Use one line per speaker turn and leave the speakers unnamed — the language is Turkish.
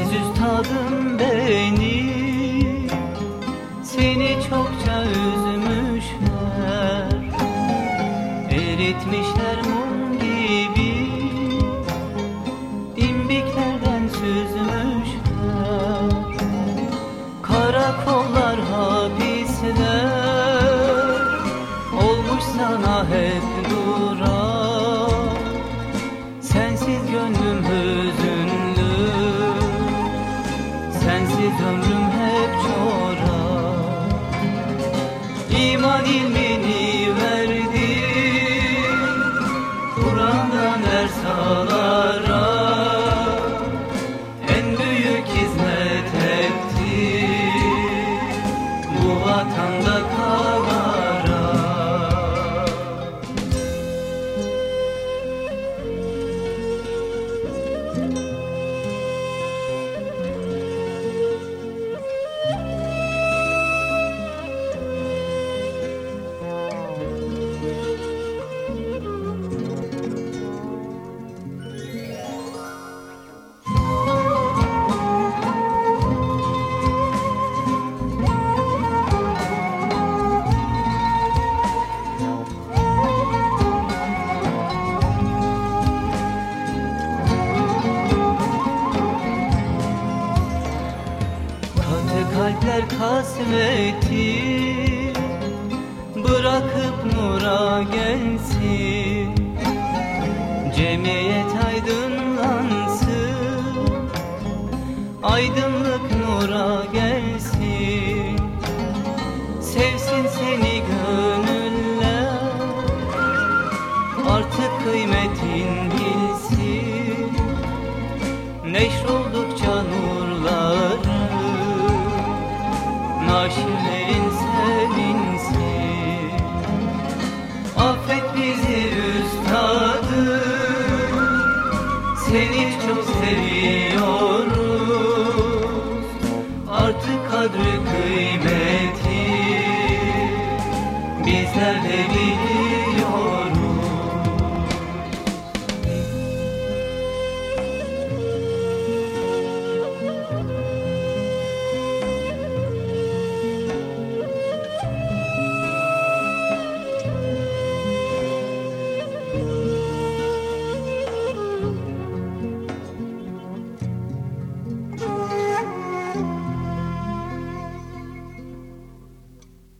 Aziz üstadım beni. Seni çokça üzmüşler. Eritmişler mum gibi. İmbiklerden süzmüşler. Karakollar hapisler. Olmuş sana hep durak Sensiz gönlüm hür Sensiz ömrüm hep çorak Katı kalpler kasveti Bırakıp nura gelsin. Cemiyet aydınlansın Aydınlık nura gelsin. Sevsin seni gönüller Artık kıymetin bilsin. Neşroldukça Seni çok seviyoruz. Artık kadri kıymeti Bizler de biliyoruz